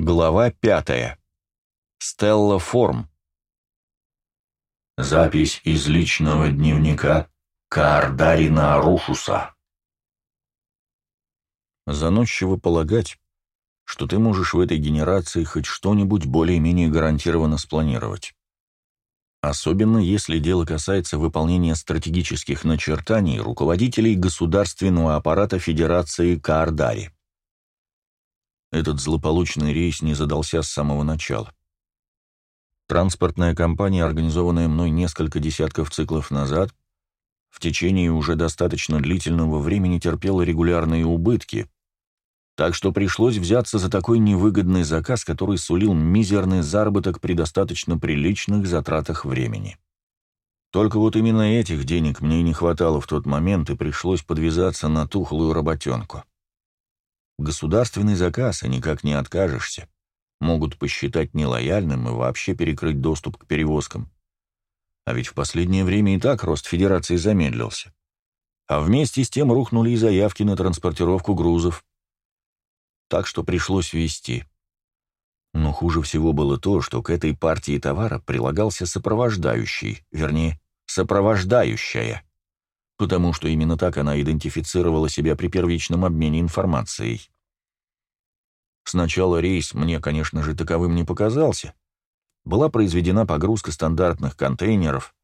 Глава пятая. Стелла Форм. Запись из личного дневника Каардарина Арушуса. Заносчиво полагать, что ты можешь в этой генерации хоть что-нибудь более-менее гарантированно спланировать. Особенно если дело касается выполнения стратегических начертаний руководителей государственного аппарата Федерации Каардари. Этот злополучный рейс не задался с самого начала. Транспортная компания, организованная мной несколько десятков циклов назад, в течение уже достаточно длительного времени терпела регулярные убытки, так что пришлось взяться за такой невыгодный заказ, который сулил мизерный заработок при достаточно приличных затратах времени. Только вот именно этих денег мне не хватало в тот момент, и пришлось подвязаться на тухлую работенку. Государственный заказ, и никак не откажешься. Могут посчитать нелояльным и вообще перекрыть доступ к перевозкам. А ведь в последнее время и так рост Федерации замедлился. А вместе с тем рухнули и заявки на транспортировку грузов. Так что пришлось вести. Но хуже всего было то, что к этой партии товара прилагался сопровождающий, вернее, сопровождающая потому что именно так она идентифицировала себя при первичном обмене информацией. Сначала рейс мне, конечно же, таковым не показался. Была произведена погрузка стандартных контейнеров,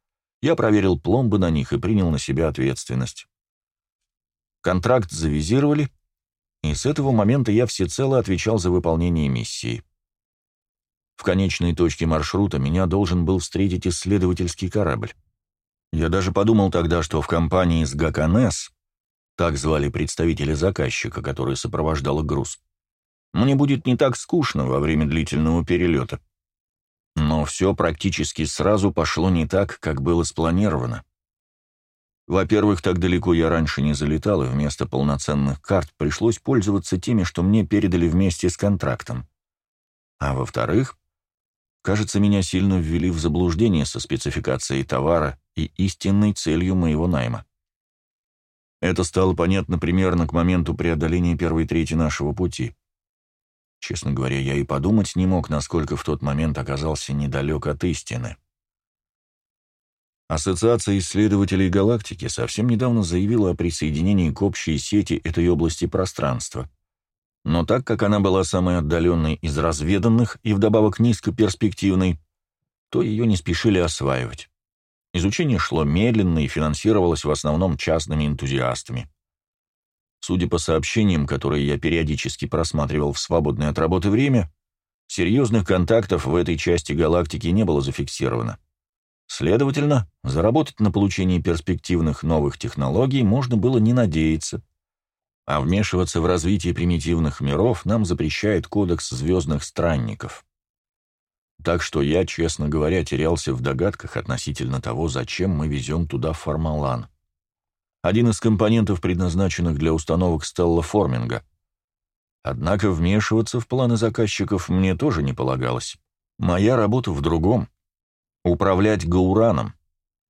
я проверил пломбы на них и принял на себя ответственность. Контракт завизировали, и с этого момента я всецело отвечал за выполнение миссии. В конечной точке маршрута меня должен был встретить исследовательский корабль. Я даже подумал тогда, что в компании с Гаканес, так звали представителя заказчика, который сопровождал груз, мне будет не так скучно во время длительного перелета. Но все практически сразу пошло не так, как было спланировано. Во-первых, так далеко я раньше не залетал, и вместо полноценных карт пришлось пользоваться теми, что мне передали вместе с контрактом. А во-вторых, кажется, меня сильно ввели в заблуждение со спецификацией товара и истинной целью моего найма. Это стало понятно примерно к моменту преодоления первой трети нашего пути. Честно говоря, я и подумать не мог, насколько в тот момент оказался недалек от истины. Ассоциация исследователей галактики совсем недавно заявила о присоединении к общей сети этой области пространства. Но так как она была самой отдаленной из разведанных и вдобавок низкоперспективной, то ее не спешили осваивать. Изучение шло медленно и финансировалось в основном частными энтузиастами. Судя по сообщениям, которые я периодически просматривал в свободное от работы время, серьезных контактов в этой части галактики не было зафиксировано. Следовательно, заработать на получении перспективных новых технологий можно было не надеяться. А вмешиваться в развитие примитивных миров нам запрещает Кодекс Звездных Странников. Так что я, честно говоря, терялся в догадках относительно того, зачем мы везем туда формалан. Один из компонентов, предназначенных для установок стеллоформинга. Однако вмешиваться в планы заказчиков мне тоже не полагалось. Моя работа в другом. Управлять Гаураном,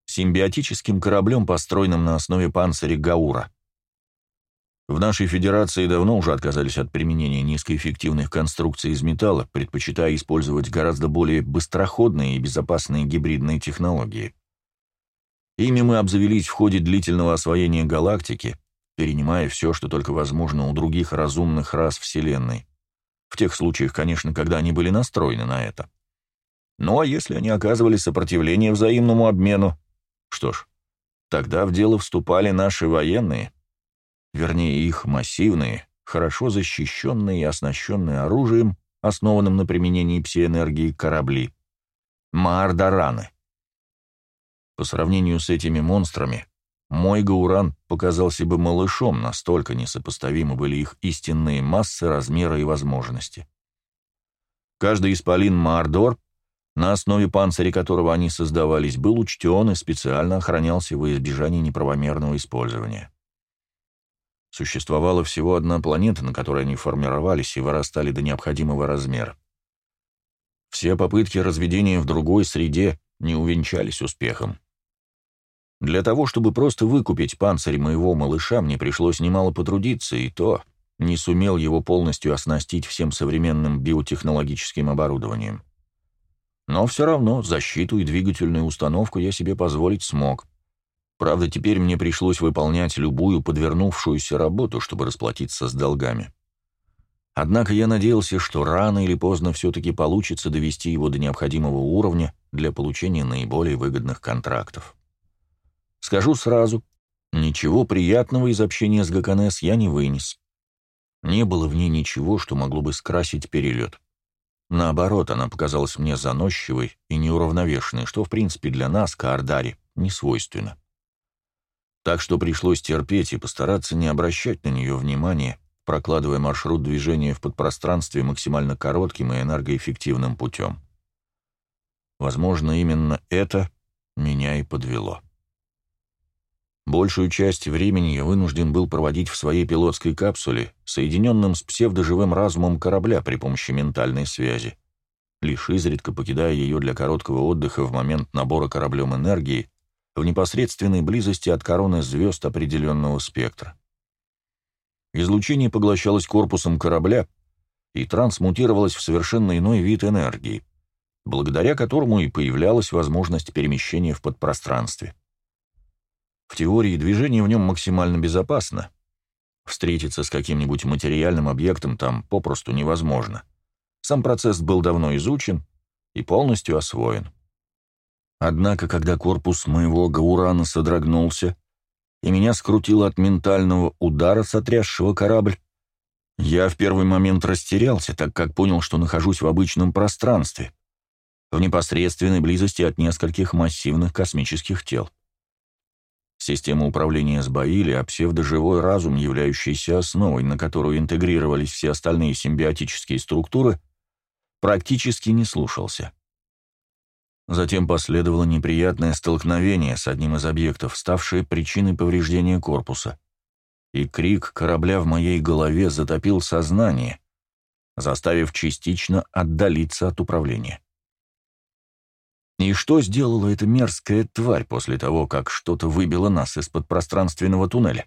симбиотическим кораблем, построенным на основе панциря Гаура. В нашей федерации давно уже отказались от применения низкоэффективных конструкций из металла, предпочитая использовать гораздо более быстроходные и безопасные гибридные технологии. Ими мы обзавелись в ходе длительного освоения галактики, перенимая все, что только возможно у других разумных рас Вселенной. В тех случаях, конечно, когда они были настроены на это. Ну а если они оказывали сопротивление взаимному обмену, что ж, тогда в дело вступали наши военные, вернее их массивные, хорошо защищенные и оснащенные оружием, основанным на применении псиэнергии корабли. Маардараны. По сравнению с этими монстрами, мой Гауран показался бы малышом, настолько несопоставимы были их истинные массы, размеры и возможности. Каждый исполин Маардор, на основе панциря которого они создавались, был учтен и специально охранялся во избежание неправомерного использования. Существовала всего одна планета, на которой они формировались и вырастали до необходимого размера. Все попытки разведения в другой среде не увенчались успехом. Для того, чтобы просто выкупить панцирь моего малыша, мне пришлось немало потрудиться, и то не сумел его полностью оснастить всем современным биотехнологическим оборудованием. Но все равно защиту и двигательную установку я себе позволить смог. Правда, теперь мне пришлось выполнять любую подвернувшуюся работу, чтобы расплатиться с долгами. Однако я надеялся, что рано или поздно все-таки получится довести его до необходимого уровня для получения наиболее выгодных контрактов. Скажу сразу, ничего приятного из общения с ГКНС я не вынес. Не было в ней ничего, что могло бы скрасить перелет. Наоборот, она показалась мне заносчивой и неуравновешенной, что, в принципе, для нас, Каардари, не свойственно. Так что пришлось терпеть и постараться не обращать на нее внимания, прокладывая маршрут движения в подпространстве максимально коротким и энергоэффективным путем. Возможно, именно это меня и подвело. Большую часть времени я вынужден был проводить в своей пилотской капсуле, соединенном с псевдоживым разумом корабля при помощи ментальной связи, лишь изредка покидая ее для короткого отдыха в момент набора кораблем энергии в непосредственной близости от короны звезд определенного спектра. Излучение поглощалось корпусом корабля и трансмутировалось в совершенно иной вид энергии, благодаря которому и появлялась возможность перемещения в подпространстве. В теории движение в нем максимально безопасно. Встретиться с каким-нибудь материальным объектом там попросту невозможно. Сам процесс был давно изучен и полностью освоен. Однако, когда корпус моего Гаурана содрогнулся, и меня скрутило от ментального удара, сотрясшего корабль, я в первый момент растерялся, так как понял, что нахожусь в обычном пространстве, в непосредственной близости от нескольких массивных космических тел. Система управления сбоили, а псевдоживой разум, являющийся основой, на которую интегрировались все остальные симбиотические структуры, практически не слушался. Затем последовало неприятное столкновение с одним из объектов, ставшее причиной повреждения корпуса. И крик корабля в моей голове затопил сознание, заставив частично отдалиться от управления. И что сделала эта мерзкая тварь после того, как что-то выбило нас из-под пространственного туннеля?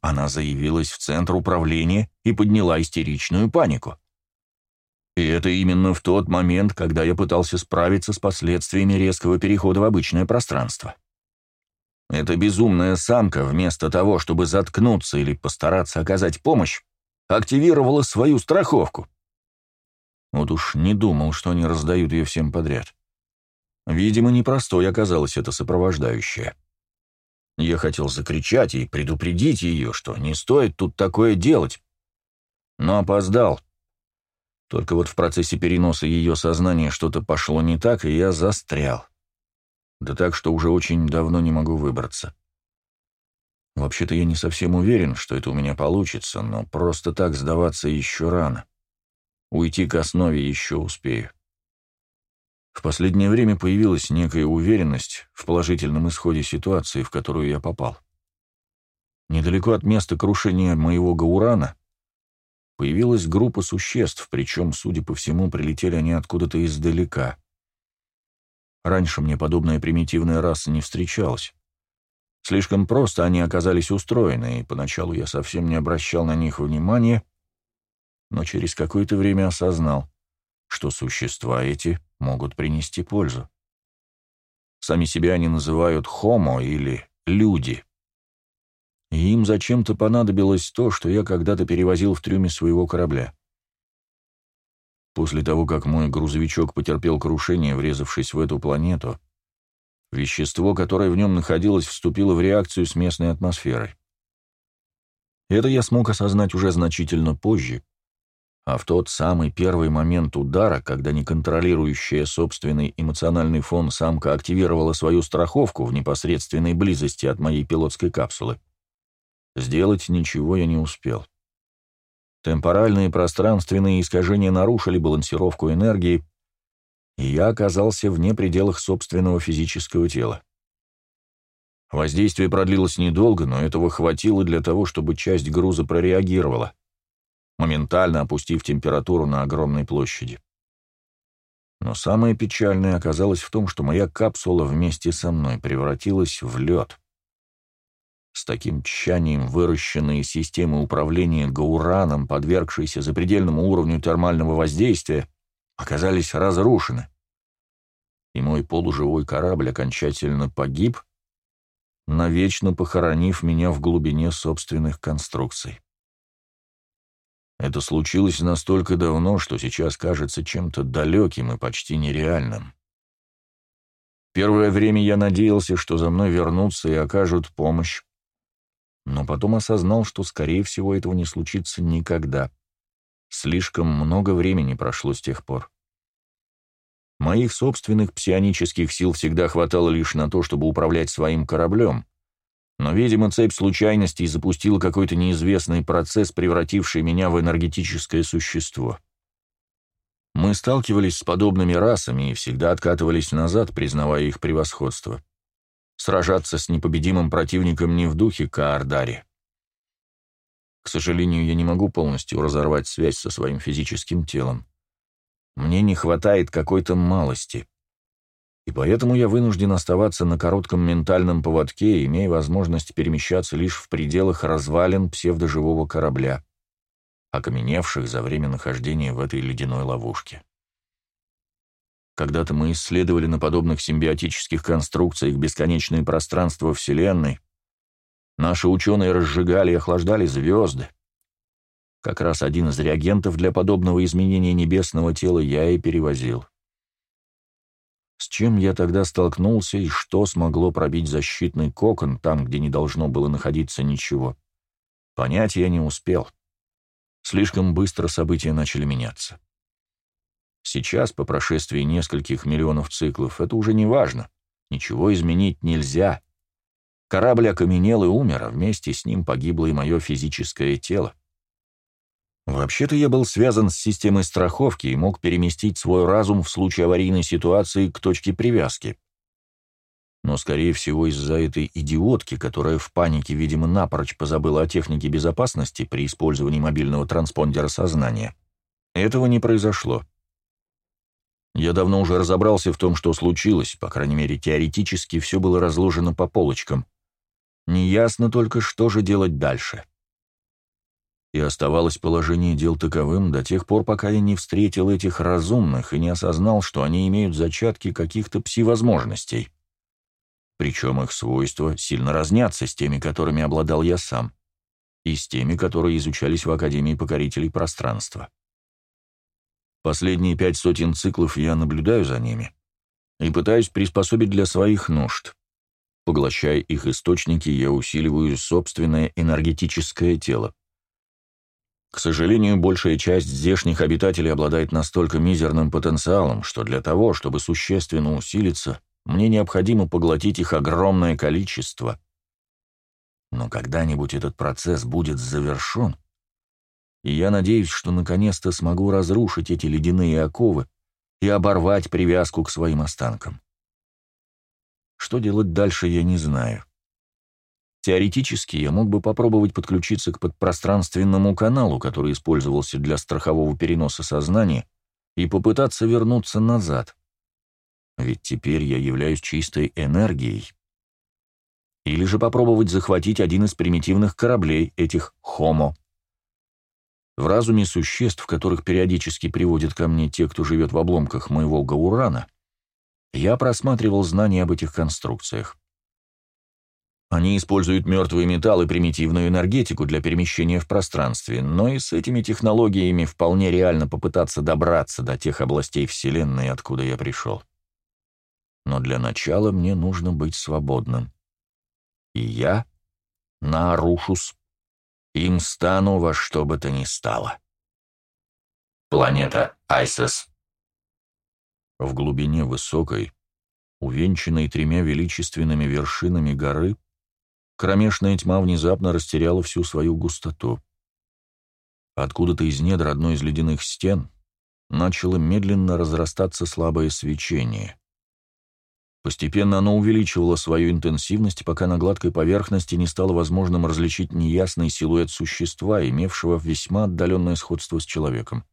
Она заявилась в центр управления и подняла истеричную панику. И это именно в тот момент, когда я пытался справиться с последствиями резкого перехода в обычное пространство. Эта безумная самка, вместо того, чтобы заткнуться или постараться оказать помощь, активировала свою страховку. Вот уж не думал, что они раздают ее всем подряд. Видимо, непростой оказалась эта сопровождающая. Я хотел закричать и предупредить ее, что не стоит тут такое делать, но опоздал. Только вот в процессе переноса ее сознания что-то пошло не так, и я застрял. Да так, что уже очень давно не могу выбраться. Вообще-то я не совсем уверен, что это у меня получится, но просто так сдаваться еще рано. Уйти к основе еще успею. В последнее время появилась некая уверенность в положительном исходе ситуации, в которую я попал. Недалеко от места крушения моего Гаурана появилась группа существ, причем, судя по всему, прилетели они откуда-то издалека. Раньше мне подобная примитивная раса не встречалась. Слишком просто они оказались устроены, и поначалу я совсем не обращал на них внимания, но через какое-то время осознал, что существа эти могут принести пользу. Сами себя они называют «хомо» или «люди». И им зачем-то понадобилось то, что я когда-то перевозил в трюме своего корабля. После того, как мой грузовичок потерпел крушение, врезавшись в эту планету, вещество, которое в нем находилось, вступило в реакцию с местной атмосферой. Это я смог осознать уже значительно позже, а в тот самый первый момент удара, когда неконтролирующая собственный эмоциональный фон самка активировала свою страховку в непосредственной близости от моей пилотской капсулы, сделать ничего я не успел. Темпоральные пространственные искажения нарушили балансировку энергии, и я оказался вне пределах собственного физического тела. Воздействие продлилось недолго, но этого хватило для того, чтобы часть груза прореагировала моментально опустив температуру на огромной площади. Но самое печальное оказалось в том, что моя капсула вместе со мной превратилась в лед. С таким тщанием выращенные системы управления гаураном, подвергшиеся запредельному уровню термального воздействия, оказались разрушены. И мой полуживой корабль окончательно погиб, навечно похоронив меня в глубине собственных конструкций. Это случилось настолько давно, что сейчас кажется чем-то далеким и почти нереальным. Первое время я надеялся, что за мной вернутся и окажут помощь, но потом осознал, что, скорее всего, этого не случится никогда. Слишком много времени прошло с тех пор. Моих собственных псионических сил всегда хватало лишь на то, чтобы управлять своим кораблем, но, видимо, цепь случайностей запустила какой-то неизвестный процесс, превративший меня в энергетическое существо. Мы сталкивались с подобными расами и всегда откатывались назад, признавая их превосходство. Сражаться с непобедимым противником не в духе Каардари. К сожалению, я не могу полностью разорвать связь со своим физическим телом. Мне не хватает какой-то малости. И поэтому я вынужден оставаться на коротком ментальном поводке, имея возможность перемещаться лишь в пределах развалин псевдоживого корабля окаменевших за время нахождения в этой ледяной ловушке. Когда-то мы исследовали на подобных симбиотических конструкциях бесконечные пространства Вселенной. Наши ученые разжигали и охлаждали звезды. Как раз один из реагентов для подобного изменения небесного тела я и перевозил. С чем я тогда столкнулся и что смогло пробить защитный кокон там, где не должно было находиться ничего, понять я не успел. Слишком быстро события начали меняться. Сейчас, по прошествии нескольких миллионов циклов, это уже не важно. Ничего изменить нельзя. Корабль окаменел и умер, а вместе с ним погибло и мое физическое тело. Вообще-то я был связан с системой страховки и мог переместить свой разум в случае аварийной ситуации к точке привязки но, скорее всего, из-за этой идиотки, которая в панике, видимо, напрочь позабыла о технике безопасности при использовании мобильного транспондера сознания, этого не произошло. Я давно уже разобрался в том, что случилось, по крайней мере, теоретически все было разложено по полочкам. Неясно только, что же делать дальше. И оставалось положение дел таковым до тех пор, пока я не встретил этих разумных и не осознал, что они имеют зачатки каких-то пси-возможностей причем их свойства сильно разнятся с теми, которыми обладал я сам, и с теми, которые изучались в Академии покорителей пространства. Последние пять сотен циклов я наблюдаю за ними и пытаюсь приспособить для своих нужд. Поглощая их источники, я усиливаю собственное энергетическое тело. К сожалению, большая часть здешних обитателей обладает настолько мизерным потенциалом, что для того, чтобы существенно усилиться, мне необходимо поглотить их огромное количество. Но когда-нибудь этот процесс будет завершен, и я надеюсь, что наконец-то смогу разрушить эти ледяные оковы и оборвать привязку к своим останкам. Что делать дальше, я не знаю. Теоретически я мог бы попробовать подключиться к подпространственному каналу, который использовался для страхового переноса сознания, и попытаться вернуться назад. Ведь теперь я являюсь чистой энергией. Или же попробовать захватить один из примитивных кораблей этих «Хомо». В разуме существ, которых периодически приводят ко мне те, кто живет в обломках моего Гаурана, я просматривал знания об этих конструкциях. Они используют мертвый металл и примитивную энергетику для перемещения в пространстве, но и с этими технологиями вполне реально попытаться добраться до тех областей Вселенной, откуда я пришел но для начала мне нужно быть свободным. И я, Нарушус, им стану во что бы то ни стало. Планета Айсес. В глубине высокой, увенчанной тремя величественными вершинами горы, кромешная тьма внезапно растеряла всю свою густоту. Откуда-то из недр одной из ледяных стен начало медленно разрастаться слабое свечение. Постепенно оно увеличивало свою интенсивность, пока на гладкой поверхности не стало возможным различить неясный силуэт существа, имевшего весьма отдаленное сходство с человеком.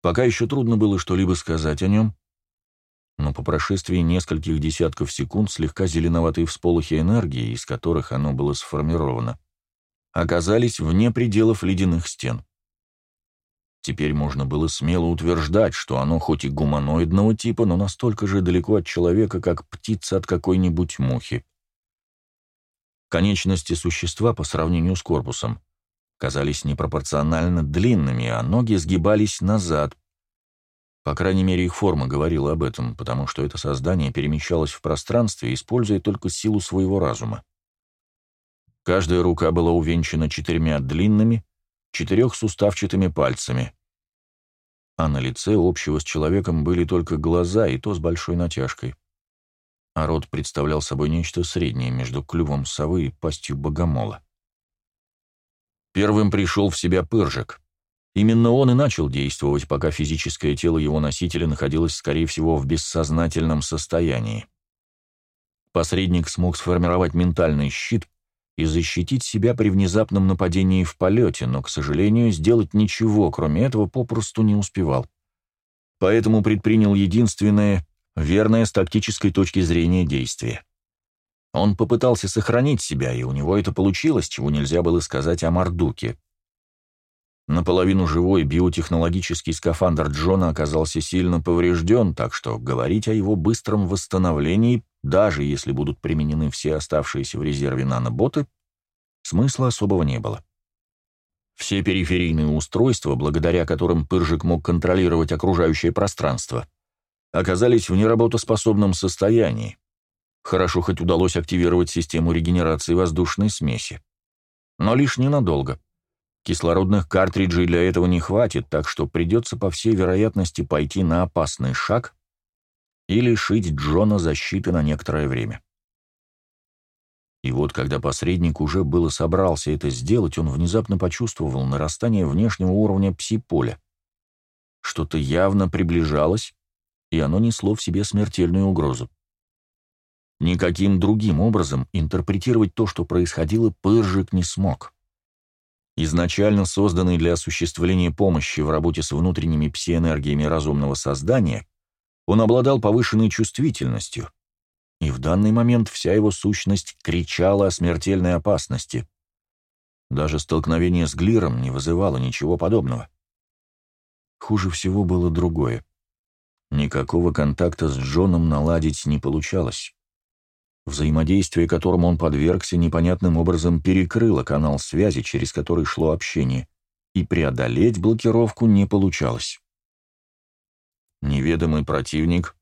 Пока еще трудно было что-либо сказать о нем, но по прошествии нескольких десятков секунд слегка зеленоватые всполохи энергии, из которых оно было сформировано, оказались вне пределов ледяных стен. Теперь можно было смело утверждать, что оно хоть и гуманоидного типа, но настолько же далеко от человека, как птица от какой-нибудь мухи. Конечности существа по сравнению с корпусом казались непропорционально длинными, а ноги сгибались назад. По крайней мере, их форма говорила об этом, потому что это создание перемещалось в пространстве, используя только силу своего разума. Каждая рука была увенчана четырьмя длинными, четырехсуставчатыми пальцами. А на лице общего с человеком были только глаза, и то с большой натяжкой. А рот представлял собой нечто среднее между клювом совы и пастью богомола. Первым пришел в себя Пыржик. Именно он и начал действовать, пока физическое тело его носителя находилось, скорее всего, в бессознательном состоянии. Посредник смог сформировать ментальный щит и защитить себя при внезапном нападении в полете, но, к сожалению, сделать ничего, кроме этого, попросту не успевал. Поэтому предпринял единственное, верное с тактической точки зрения действие. Он попытался сохранить себя, и у него это получилось, чего нельзя было сказать о Мардуке. Наполовину живой биотехнологический скафандр Джона оказался сильно поврежден, так что говорить о его быстром восстановлении, даже если будут применены все оставшиеся в резерве наноботы, смысла особого не было. Все периферийные устройства, благодаря которым Пыржик мог контролировать окружающее пространство, оказались в неработоспособном состоянии, Хорошо хоть удалось активировать систему регенерации воздушной смеси. Но лишь ненадолго. Кислородных картриджей для этого не хватит, так что придется по всей вероятности пойти на опасный шаг и лишить Джона защиты на некоторое время. И вот когда посредник уже было собрался это сделать, он внезапно почувствовал нарастание внешнего уровня пси-поля. Что-то явно приближалось, и оно несло в себе смертельную угрозу. Никаким другим образом интерпретировать то, что происходило, Пыржик не смог. Изначально созданный для осуществления помощи в работе с внутренними псиэнергиями разумного создания, он обладал повышенной чувствительностью, и в данный момент вся его сущность кричала о смертельной опасности. Даже столкновение с Глиром не вызывало ничего подобного. Хуже всего было другое. Никакого контакта с Джоном наладить не получалось взаимодействие которому он подвергся, непонятным образом перекрыло канал связи, через который шло общение, и преодолеть блокировку не получалось. Неведомый противник,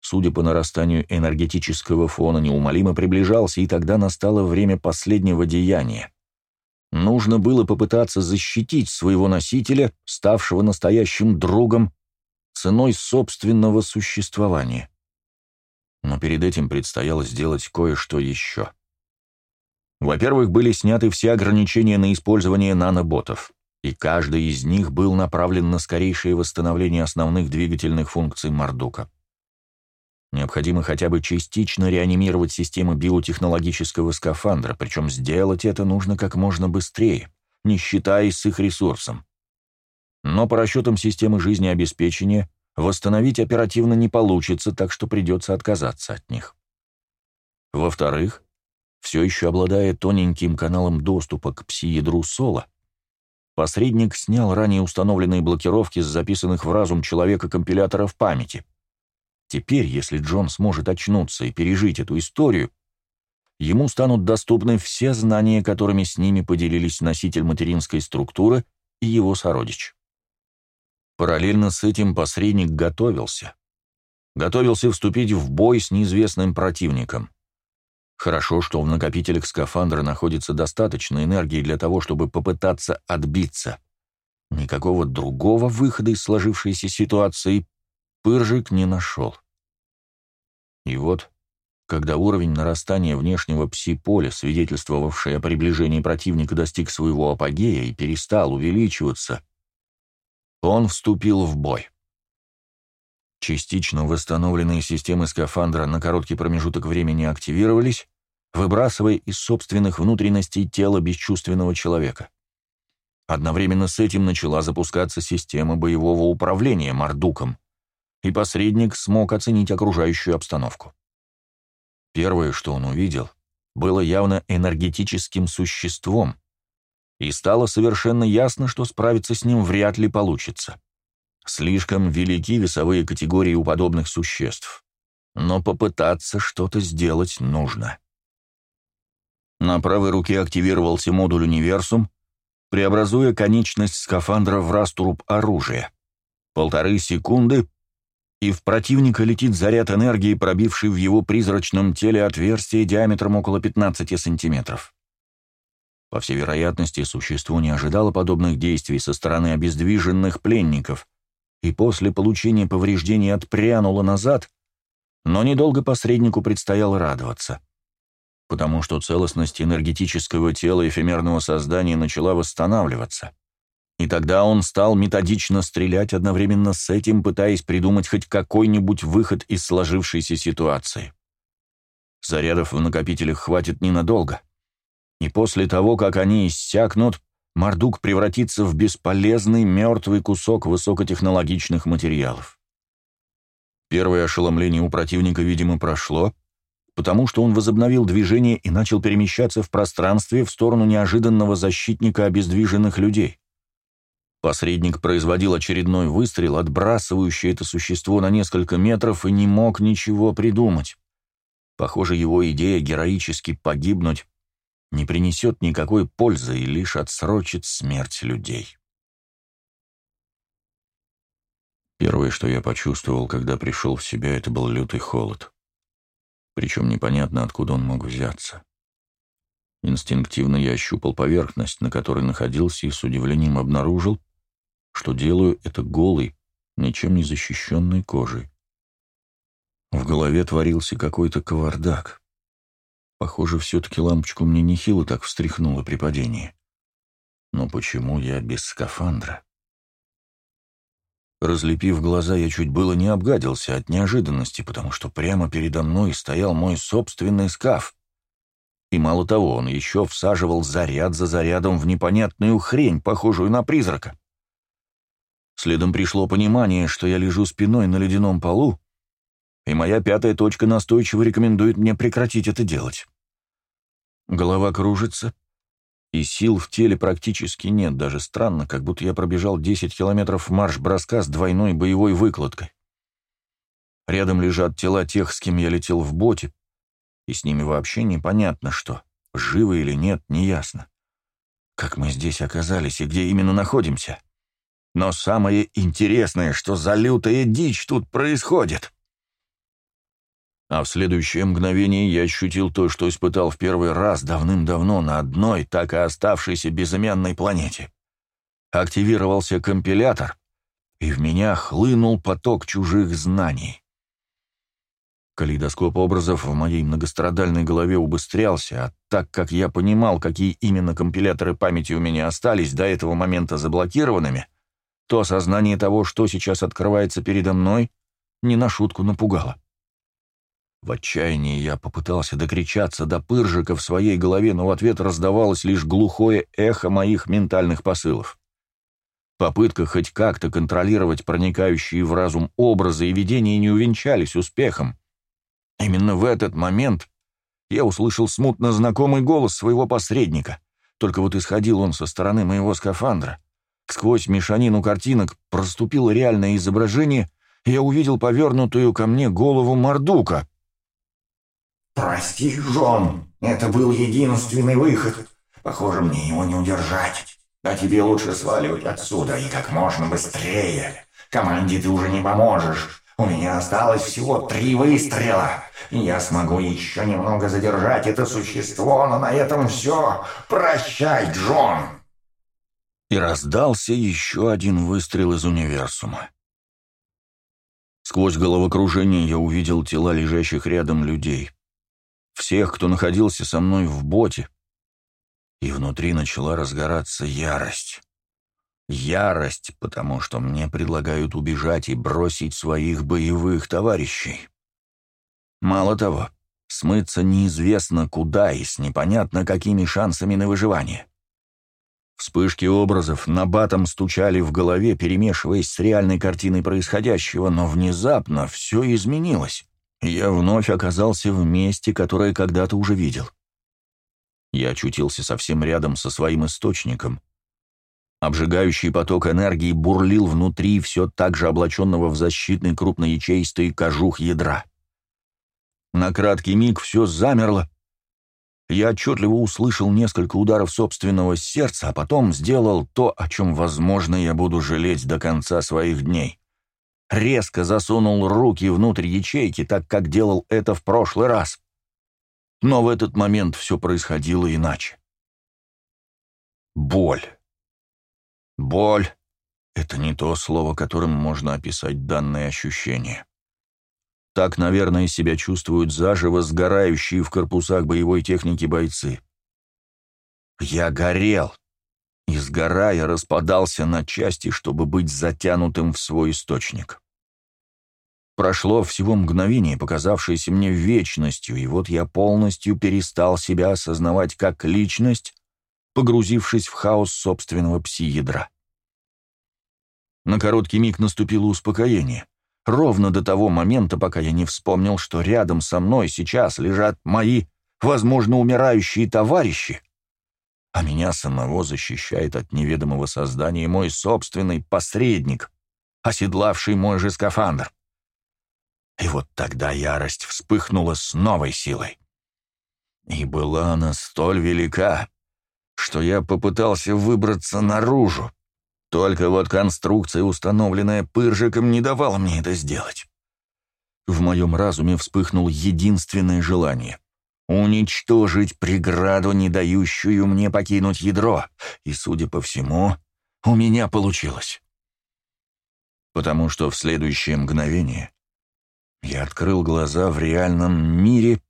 судя по нарастанию энергетического фона, неумолимо приближался, и тогда настало время последнего деяния. Нужно было попытаться защитить своего носителя, ставшего настоящим другом, ценой собственного существования но перед этим предстояло сделать кое-что еще. Во-первых, были сняты все ограничения на использование наноботов, и каждый из них был направлен на скорейшее восстановление основных двигательных функций Мардука. Необходимо хотя бы частично реанимировать систему биотехнологического скафандра, причем сделать это нужно как можно быстрее, не считаясь с их ресурсом. Но по расчетам системы жизнеобеспечения восстановить оперативно не получится, так что придется отказаться от них. Во-вторых, все еще обладая тоненьким каналом доступа к пси-ядру Соло, посредник снял ранее установленные блокировки с записанных в разум человека компиляторов памяти. Теперь, если Джон сможет очнуться и пережить эту историю, ему станут доступны все знания, которыми с ними поделились носитель материнской структуры и его сородич. Параллельно с этим посредник готовился. Готовился вступить в бой с неизвестным противником. Хорошо, что в накопителях скафандра находится достаточно энергии для того, чтобы попытаться отбиться. Никакого другого выхода из сложившейся ситуации Пыржик не нашел. И вот, когда уровень нарастания внешнего пси-поля, свидетельствовавший о приближении противника, достиг своего апогея и перестал увеличиваться, он вступил в бой. Частично восстановленные системы скафандра на короткий промежуток времени активировались, выбрасывая из собственных внутренностей тело бесчувственного человека. Одновременно с этим начала запускаться система боевого управления Мардуком. и посредник смог оценить окружающую обстановку. Первое, что он увидел, было явно энергетическим существом, и стало совершенно ясно, что справиться с ним вряд ли получится. Слишком велики весовые категории у подобных существ. Но попытаться что-то сделать нужно. На правой руке активировался модуль «Универсум», преобразуя конечность скафандра в раструб оружия. Полторы секунды, и в противника летит заряд энергии, пробивший в его призрачном теле отверстие диаметром около 15 сантиметров. По всей вероятности, существо не ожидало подобных действий со стороны обездвиженных пленников, и после получения повреждений отпрянуло назад, но недолго посреднику предстояло радоваться, потому что целостность энергетического тела эфемерного создания начала восстанавливаться. И тогда он стал методично стрелять одновременно с этим, пытаясь придумать хоть какой-нибудь выход из сложившейся ситуации. Зарядов в накопителях хватит ненадолго. И после того, как они иссякнут, Мардук превратится в бесполезный мертвый кусок высокотехнологичных материалов. Первое ошеломление у противника, видимо, прошло, потому что он возобновил движение и начал перемещаться в пространстве в сторону неожиданного защитника обездвиженных людей. Посредник производил очередной выстрел, отбрасывающий это существо на несколько метров, и не мог ничего придумать. Похоже, его идея героически погибнуть не принесет никакой пользы и лишь отсрочит смерть людей. Первое, что я почувствовал, когда пришел в себя, это был лютый холод. Причем непонятно, откуда он мог взяться. Инстинктивно я ощупал поверхность, на которой находился, и с удивлением обнаружил, что делаю это голой, ничем не защищенной кожей. В голове творился какой-то кавардак. Похоже, все-таки лампочку мне нехило так встряхнуло при падении. Но почему я без скафандра? Разлепив глаза, я чуть было не обгадился от неожиданности, потому что прямо передо мной стоял мой собственный скаф. И мало того, он еще всаживал заряд за зарядом в непонятную хрень, похожую на призрака. Следом пришло понимание, что я лежу спиной на ледяном полу, и моя пятая точка настойчиво рекомендует мне прекратить это делать. Голова кружится, и сил в теле практически нет, даже странно, как будто я пробежал 10 километров марш-броска с двойной боевой выкладкой. Рядом лежат тела тех, с кем я летел в боте, и с ними вообще непонятно что, живы или нет, неясно. Как мы здесь оказались и где именно находимся? Но самое интересное, что за лютая дичь тут происходит. А в следующее мгновение я ощутил то, что испытал в первый раз давным-давно на одной, так и оставшейся безымянной планете. Активировался компилятор, и в меня хлынул поток чужих знаний. Калейдоскоп образов в моей многострадальной голове убыстрялся, а так как я понимал, какие именно компиляторы памяти у меня остались до этого момента заблокированными, то осознание того, что сейчас открывается передо мной, не на шутку напугало. В отчаянии я попытался докричаться до пыржика в своей голове, но в ответ раздавалось лишь глухое эхо моих ментальных посылов. Попытка хоть как-то контролировать проникающие в разум образы и видения не увенчались успехом. Именно в этот момент я услышал смутно знакомый голос своего посредника, только вот исходил он со стороны моего скафандра. Сквозь мешанину картинок проступило реальное изображение, и я увидел повернутую ко мне голову Мордука. «Прости, Джон, это был единственный выход. Похоже, мне его не удержать. А тебе лучше сваливать отсюда и как можно быстрее. Команде ты уже не поможешь. У меня осталось всего три выстрела. Я смогу еще немного задержать это существо, но на этом все. Прощай, Джон!» и раздался еще один выстрел из универсума. Сквозь головокружение я увидел тела лежащих рядом людей. Всех, кто находился со мной в боте. И внутри начала разгораться ярость. Ярость, потому что мне предлагают убежать и бросить своих боевых товарищей. Мало того, смыться неизвестно куда и с непонятно какими шансами на выживание. Вспышки образов набатом стучали в голове, перемешиваясь с реальной картиной происходящего, но внезапно все изменилось. Я вновь оказался в месте, которое когда-то уже видел. Я очутился совсем рядом со своим источником. Обжигающий поток энергии бурлил внутри все так же облаченного в защитный крупноячеистый кожух ядра. На краткий миг все замерло, я отчетливо услышал несколько ударов собственного сердца, а потом сделал то, о чем, возможно, я буду жалеть до конца своих дней. Резко засунул руки внутрь ячейки, так как делал это в прошлый раз. Но в этот момент все происходило иначе. Боль. Боль — это не то слово, которым можно описать данное ощущение. Так, наверное, себя чувствуют заживо сгорающие в корпусах боевой техники бойцы. Я горел, и, сгорая, распадался на части, чтобы быть затянутым в свой источник. Прошло всего мгновение, показавшееся мне вечностью, и вот я полностью перестал себя осознавать как личность, погрузившись в хаос собственного пси-ядра. На короткий миг наступило успокоение. Ровно до того момента, пока я не вспомнил, что рядом со мной сейчас лежат мои, возможно, умирающие товарищи, а меня самого защищает от неведомого создания мой собственный посредник, оседлавший мой же скафандр. И вот тогда ярость вспыхнула с новой силой. И была она столь велика, что я попытался выбраться наружу, только вот конструкция, установленная пыржиком, не давала мне это сделать. В моем разуме вспыхнул единственное желание — уничтожить преграду, не дающую мне покинуть ядро, и, судя по всему, у меня получилось. Потому что в следующее мгновение я открыл глаза в реальном мире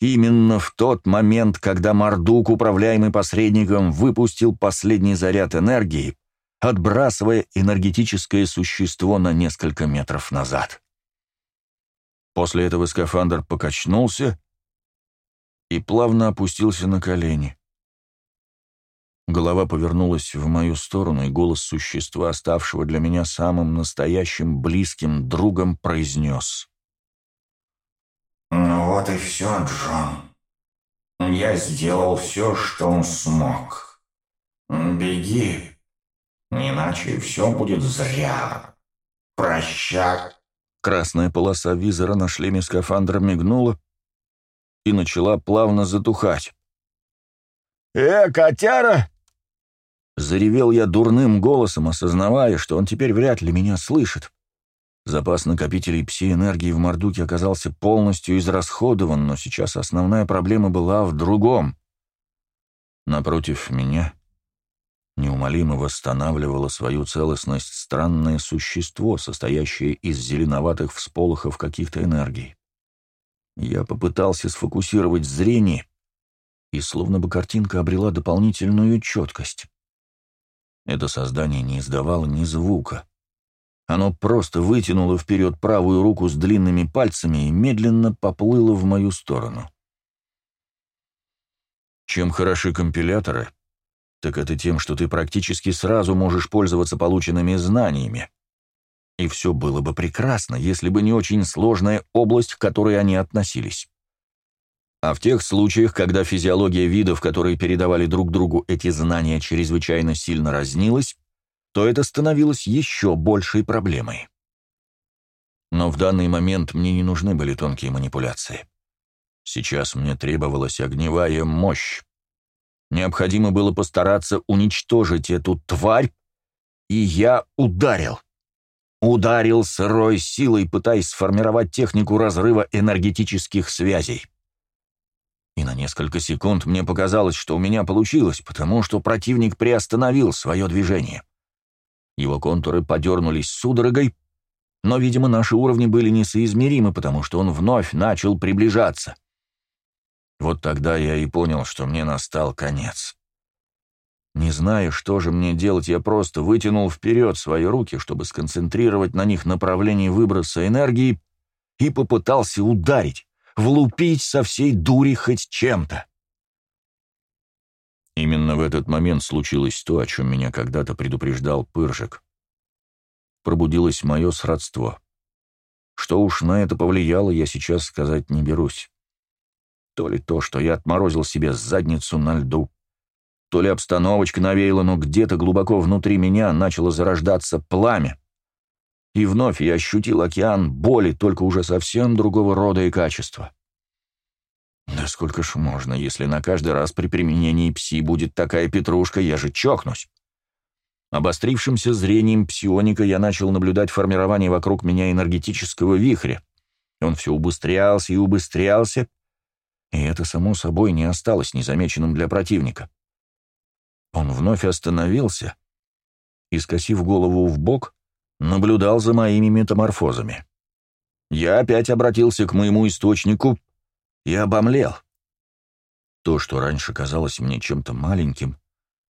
именно в тот момент, когда Мордук, управляемый посредником, выпустил последний заряд энергии, отбрасывая энергетическое существо на несколько метров назад. После этого скафандр покачнулся и плавно опустился на колени. Голова повернулась в мою сторону, и голос существа, ставшего для меня самым настоящим близким другом, произнес. «Ну вот и все, Джон. Я сделал все, что он смог. Беги, Иначе все будет зря. Прощай. Красная полоса визора на шлеме скафандра мигнула и начала плавно затухать. «Э, котяра!» Заревел я дурным голосом, осознавая, что он теперь вряд ли меня слышит. Запас накопителей пси-энергии в Мордуке оказался полностью израсходован, но сейчас основная проблема была в другом. Напротив меня неумолимо восстанавливало свою целостность странное существо, состоящее из зеленоватых всполохов каких-то энергий. Я попытался сфокусировать зрение, и словно бы картинка обрела дополнительную четкость. Это создание не издавало ни звука. Оно просто вытянуло вперед правую руку с длинными пальцами и медленно поплыло в мою сторону. Чем хороши компиляторы — так это тем, что ты практически сразу можешь пользоваться полученными знаниями. И все было бы прекрасно, если бы не очень сложная область, к которой они относились. А в тех случаях, когда физиология видов, которые передавали друг другу эти знания, чрезвычайно сильно разнилась, то это становилось еще большей проблемой. Но в данный момент мне не нужны были тонкие манипуляции. Сейчас мне требовалась огневая мощь, Необходимо было постараться уничтожить эту тварь, и я ударил. Ударил сырой силой, пытаясь сформировать технику разрыва энергетических связей. Несколько секунд мне показалось, что у меня получилось, потому что противник приостановил свое движение. Его контуры подернулись судорогой, но, видимо, наши уровни были несоизмеримы, потому что он вновь начал приближаться. Вот тогда я и понял, что мне настал конец. Не зная, что же мне делать, я просто вытянул вперед свои руки, чтобы сконцентрировать на них направление выброса энергии, и попытался ударить, влупить со всей дури хоть чем-то. Именно в этот момент случилось то, о чем меня когда-то предупреждал Пыржик. Пробудилось мое сродство. Что уж на это повлияло, я сейчас сказать не берусь. То ли то, что я отморозил себе задницу на льду, то ли обстановочка навеяла, но где-то глубоко внутри меня начало зарождаться пламя. И вновь я ощутил океан боли, только уже совсем другого рода и качества. Да сколько ж можно, если на каждый раз при применении пси будет такая петрушка, я же чокнусь. Обострившимся зрением псионика я начал наблюдать формирование вокруг меня энергетического вихря. Он все убыстрялся и убыстрялся, и это, само собой, не осталось незамеченным для противника. Он вновь остановился и, скосив голову в бок, наблюдал за моими метаморфозами. Я опять обратился к моему источнику и обомлел. То, что раньше казалось мне чем-то маленьким,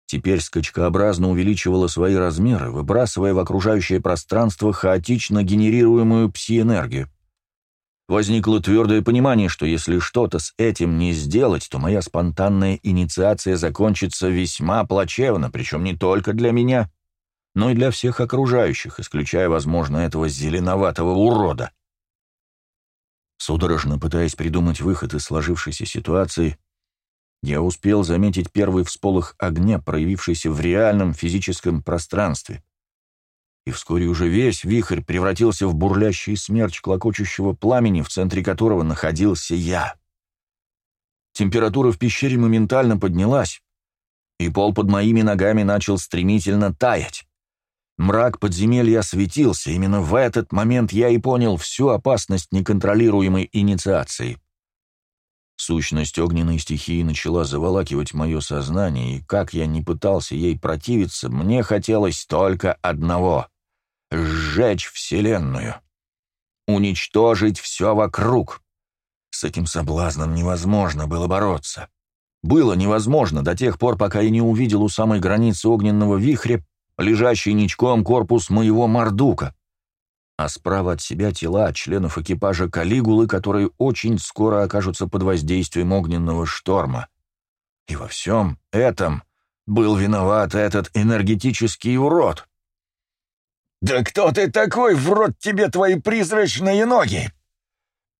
теперь скачкообразно увеличивало свои размеры, выбрасывая в окружающее пространство хаотично генерируемую пси-энергию. Возникло твердое понимание, что если что-то с этим не сделать, то моя спонтанная инициация закончится весьма плачевно, причем не только для меня, но и для всех окружающих, исключая, возможно, этого зеленоватого урода. Судорожно пытаясь придумать выход из сложившейся ситуации, я успел заметить первый всполох огня, проявившийся в реальном физическом пространстве. И вскоре уже весь вихрь превратился в бурлящий смерч клокочущего пламени, в центре которого находился я. Температура в пещере моментально поднялась, и пол под моими ногами начал стремительно таять. Мрак подземелья осветился, именно в этот момент я и понял всю опасность неконтролируемой инициации. Сущность огненной стихии начала заволакивать мое сознание, и как я не пытался ей противиться, мне хотелось только одного — сжечь Вселенную. Уничтожить все вокруг. С этим соблазном невозможно было бороться. Было невозможно до тех пор, пока я не увидел у самой границы огненного вихря лежащий ничком корпус моего мордука, а справа от себя тела членов экипажа Калигулы, которые очень скоро окажутся под воздействием огненного шторма. И во всем этом был виноват этот энергетический урод. «Да кто ты такой, в рот тебе твои призрачные ноги?»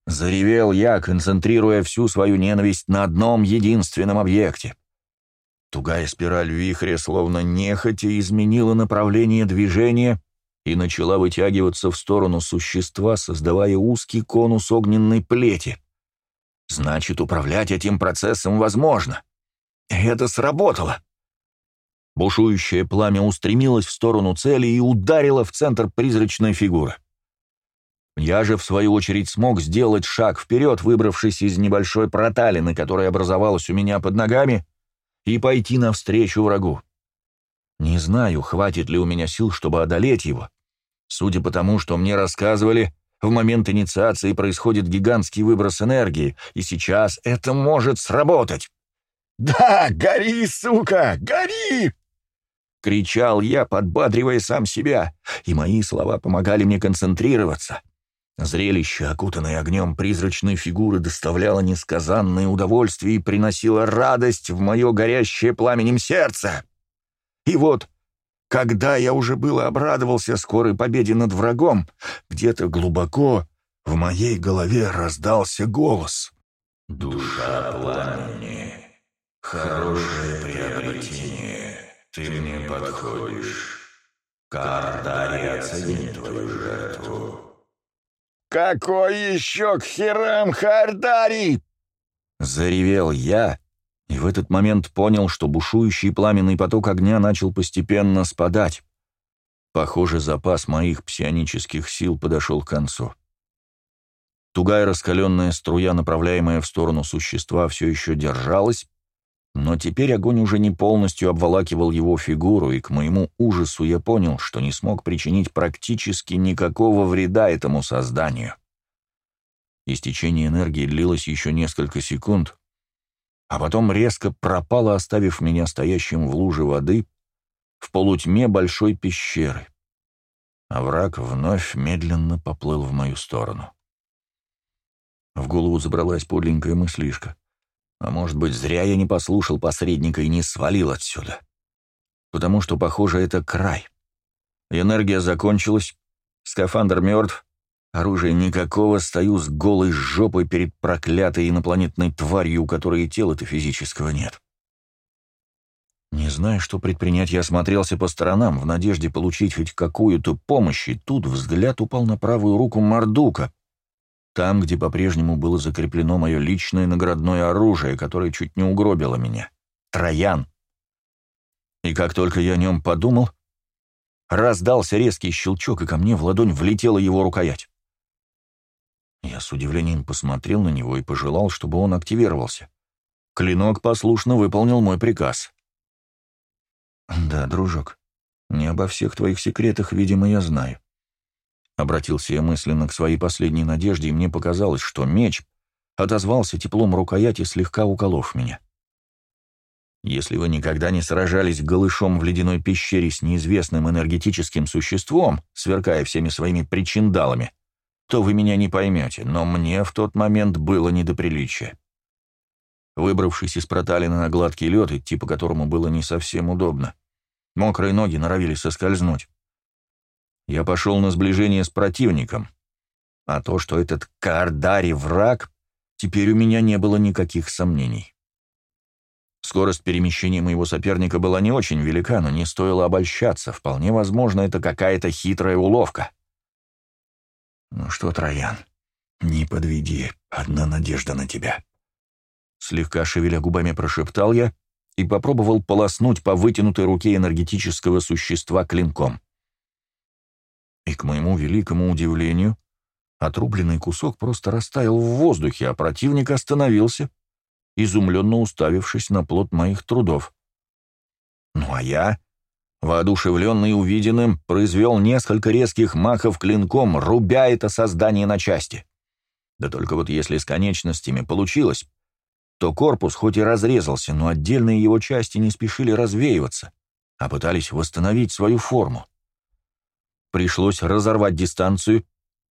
Заревел я, концентрируя всю свою ненависть на одном единственном объекте — Тугая спираль вихря словно нехотя изменила направление движения и начала вытягиваться в сторону существа, создавая узкий конус огненной плети. Значит, управлять этим процессом возможно. Это сработало. Бушующее пламя устремилось в сторону цели и ударило в центр призрачной фигуры. Я же, в свою очередь, смог сделать шаг вперед, выбравшись из небольшой проталины, которая образовалась у меня под ногами, и пойти навстречу врагу. Не знаю, хватит ли у меня сил, чтобы одолеть его. Судя по тому, что мне рассказывали, в момент инициации происходит гигантский выброс энергии, и сейчас это может сработать. «Да, гори, сука, гори!» Кричал я, подбадривая сам себя, и мои слова помогали мне концентрироваться. Зрелище, окутанное огнем призрачной фигуры, доставляло несказанное удовольствие и приносило радость в мое горящее пламенем сердце. И вот, когда я уже было обрадовался скорой победе над врагом, где-то глубоко в моей голове раздался голос. «Душа пламени, хорошее приобретение, ты мне подходишь. Кардари оценит твою жертву». «Какой еще к херам Хардари?» Заревел я, и в этот момент понял, что бушующий пламенный поток огня начал постепенно спадать. Похоже, запас моих псионических сил подошел к концу. Тугая раскаленная струя, направляемая в сторону существа, все еще держалась, но теперь огонь уже не полностью обволакивал его фигуру, и к моему ужасу я понял, что не смог причинить практически никакого вреда этому созданию. Истечение энергии длилось еще несколько секунд, а потом резко пропало, оставив меня стоящим в луже воды в полутьме большой пещеры. А враг вновь медленно поплыл в мою сторону. В голову забралась подленькая мыслишка — А может быть, зря я не послушал посредника и не свалил отсюда. Потому что, похоже, это край. Энергия закончилась, скафандр мертв, оружия никакого, стою с голой жопой перед проклятой инопланетной тварью, у которой тела-то физического нет. Не зная, что предпринять, я осмотрелся по сторонам в надежде получить хоть какую-то помощь, и тут взгляд упал на правую руку Мардука, там, где по-прежнему было закреплено мое личное наградное оружие, которое чуть не угробило меня. Троян. И как только я о нем подумал, раздался резкий щелчок, и ко мне в ладонь влетела его рукоять. Я с удивлением посмотрел на него и пожелал, чтобы он активировался. Клинок послушно выполнил мой приказ. «Да, дружок, не обо всех твоих секретах, видимо, я знаю». Обратился я мысленно к своей последней надежде, и мне показалось, что меч отозвался теплом рукояти, слегка уколов меня. Если вы никогда не сражались голышом в ледяной пещере с неизвестным энергетическим существом, сверкая всеми своими причиндалами, то вы меня не поймете, но мне в тот момент было не до приличия. Выбравшись из проталина на гладкий лед, идти по которому было не совсем удобно, мокрые ноги норовили соскользнуть. Я пошел на сближение с противником, а то, что этот Каардари враг, теперь у меня не было никаких сомнений. Скорость перемещения моего соперника была не очень велика, но не стоило обольщаться. Вполне возможно, это какая-то хитрая уловка. «Ну что, Троян, не подведи, одна надежда на тебя». Слегка шевеля губами прошептал я и попробовал полоснуть по вытянутой руке энергетического существа клинком. И, к моему великому удивлению, отрубленный кусок просто растаял в воздухе, а противник остановился, изумленно уставившись на плод моих трудов. Ну а я, воодушевленный увиденным, произвел несколько резких махов клинком, рубя это создание на части. Да только вот если с конечностями получилось, то корпус хоть и разрезался, но отдельные его части не спешили развеиваться, а пытались восстановить свою форму. Пришлось разорвать дистанцию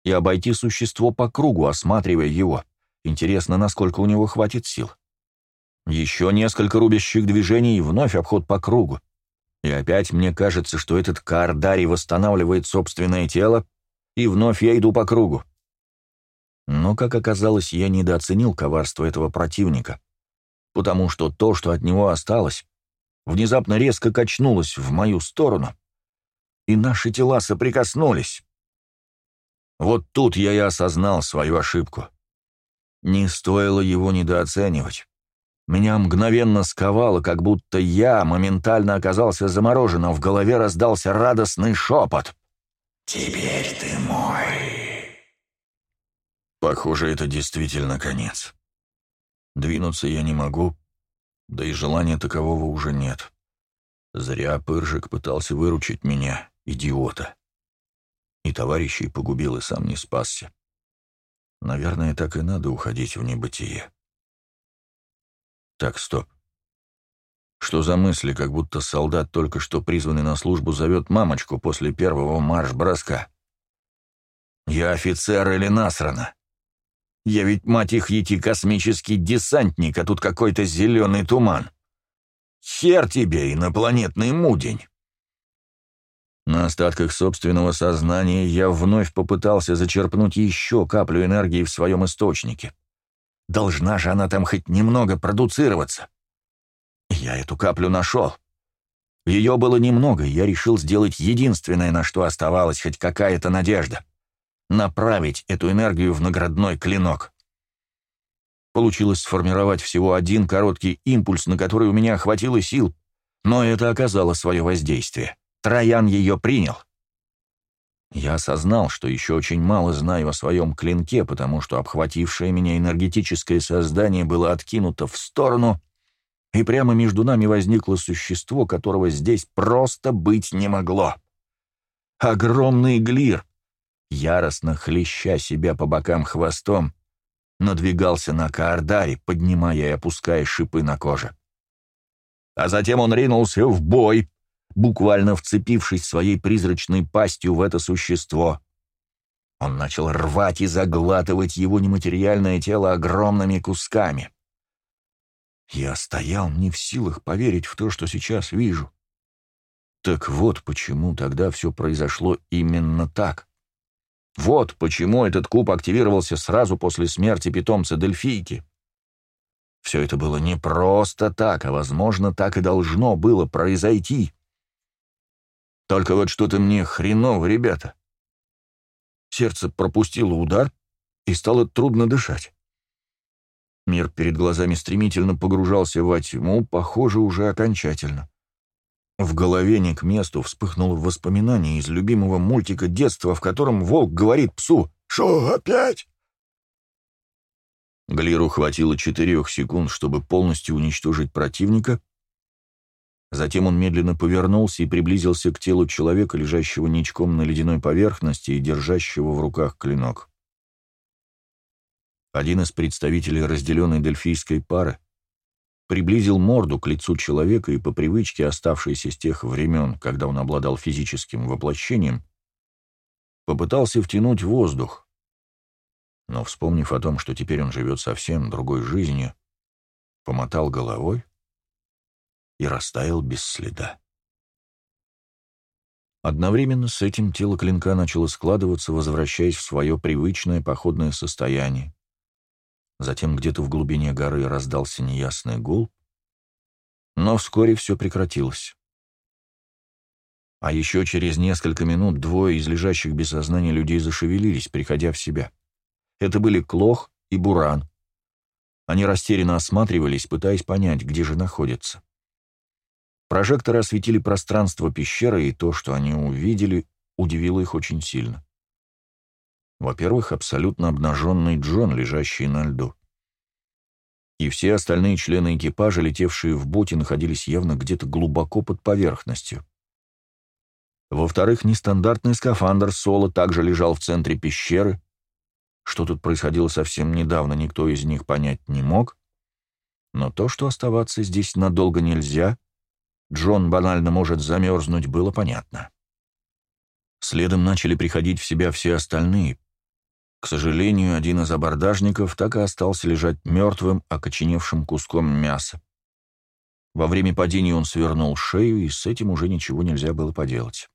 и обойти существо по кругу, осматривая его. Интересно, насколько у него хватит сил. Еще несколько рубящих движений и вновь обход по кругу. И опять мне кажется, что этот Каардари восстанавливает собственное тело, и вновь я иду по кругу. Но, как оказалось, я недооценил коварство этого противника, потому что то, что от него осталось, внезапно резко качнулось в мою сторону, и наши тела соприкоснулись. Вот тут я и осознал свою ошибку. Не стоило его недооценивать. Меня мгновенно сковало, как будто я моментально оказался заморожен, а в голове раздался радостный шепот. «Теперь ты мой». Похоже, это действительно конец. Двинуться я не могу, да и желания такового уже нет. Зря Пыржик пытался выручить меня идиота. И товарищей погубил, и сам не спасся. Наверное, так и надо уходить в небытие. Так, стоп. Что за мысли, как будто солдат, только что призванный на службу, зовет мамочку после первого марш-броска? Я офицер или насрано? Я ведь, мать их, ети космический десантник, а тут какой-то зеленый туман. Хер тебе, инопланетный мудень! На остатках собственного сознания я вновь попытался зачерпнуть еще каплю энергии в своем источнике. Должна же она там хоть немного продуцироваться. Я эту каплю нашел. Ее было немного, и я решил сделать единственное, на что оставалась хоть какая-то надежда — направить эту энергию в наградной клинок. Получилось сформировать всего один короткий импульс, на который у меня хватило сил, но это оказало свое воздействие. Троян ее принял. Я осознал, что еще очень мало знаю о своем клинке, потому что обхватившее меня энергетическое создание было откинуто в сторону, и прямо между нами возникло существо, которого здесь просто быть не могло. Огромный глир, яростно хлеща себя по бокам хвостом, надвигался на Каардаре, поднимая и опуская шипы на коже. А затем он ринулся в бой, буквально вцепившись своей призрачной пастью в это существо. Он начал рвать и заглатывать его нематериальное тело огромными кусками. Я стоял не в силах поверить в то, что сейчас вижу. Так вот почему тогда все произошло именно так. Вот почему этот куб активировался сразу после смерти питомца Дельфийки. Все это было не просто так, а, возможно, так и должно было произойти. Только вот что-то мне хреново, ребята. Сердце пропустило удар, и стало трудно дышать. Мир перед глазами стремительно погружался во тьму, похоже, уже окончательно. В голове не к месту вспыхнуло воспоминание из любимого мультика детства, в котором волк говорит псу «Шо, опять?» Глиру хватило четырех секунд, чтобы полностью уничтожить противника. Затем он медленно повернулся и приблизился к телу человека, лежащего ничком на ледяной поверхности и держащего в руках клинок. Один из представителей разделенной дельфийской пары приблизил морду к лицу человека и по привычке, оставшейся с тех времен, когда он обладал физическим воплощением, попытался втянуть воздух. Но, вспомнив о том, что теперь он живет совсем другой жизнью, помотал головой и растаял без следа. Одновременно с этим тело клинка начало складываться, возвращаясь в свое привычное походное состояние. Затем где-то в глубине горы раздался неясный гул, но вскоре все прекратилось. А еще через несколько минут двое из лежащих без сознания людей зашевелились, приходя в себя. Это были Клох и Буран. Они растерянно осматривались, пытаясь понять, где же находятся. Прожекторы осветили пространство пещеры, и то, что они увидели, удивило их очень сильно. Во-первых, абсолютно обнаженный Джон, лежащий на льду. И все остальные члены экипажа, летевшие в боте, находились явно где-то глубоко под поверхностью. Во-вторых, нестандартный скафандр Соло также лежал в центре пещеры. Что тут происходило совсем недавно, никто из них понять не мог. Но то, что оставаться здесь надолго нельзя, Джон банально может замерзнуть, было понятно. Следом начали приходить в себя все остальные, к сожалению, один из абордажников так и остался лежать мертвым, окоченевшим куском мяса. Во время падения он свернул шею, и с этим уже ничего нельзя было поделать.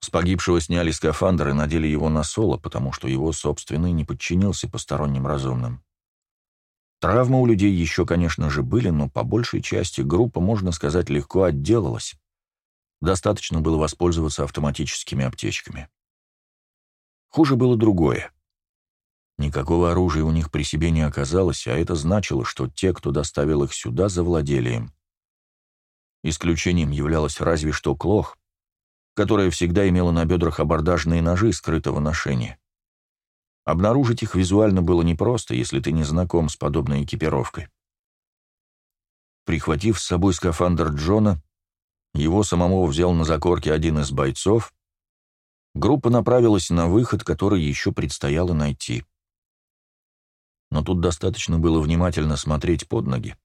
С погибшего сняли скафандр и надели его на соло, потому что его собственный не подчинился посторонним разумным. Травмы у людей еще, конечно же, были, но по большей части группа, можно сказать, легко отделалась. Достаточно было воспользоваться автоматическими аптечками. Хуже было другое. Никакого оружия у них при себе не оказалось, а это значило, что те, кто доставил их сюда, завладели им. Исключением являлось разве что Клох, которая всегда имела на бедрах абордажные ножи скрытого ношения. Обнаружить их визуально было непросто, если ты не знаком с подобной экипировкой. Прихватив с собой скафандр Джона, его самого взял на закорке один из бойцов, группа направилась на выход, который еще предстояло найти. Но тут достаточно было внимательно смотреть под ноги.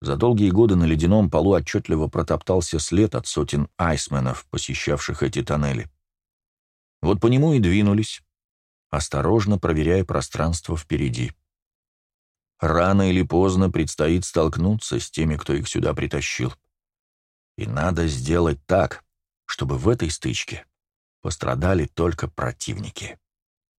За долгие годы на ледяном полу отчетливо протоптался след от сотен айсменов, посещавших эти тоннели. Вот по нему и двинулись, осторожно проверяя пространство впереди. Рано или поздно предстоит столкнуться с теми, кто их сюда притащил. И надо сделать так, чтобы в этой стычке пострадали только противники.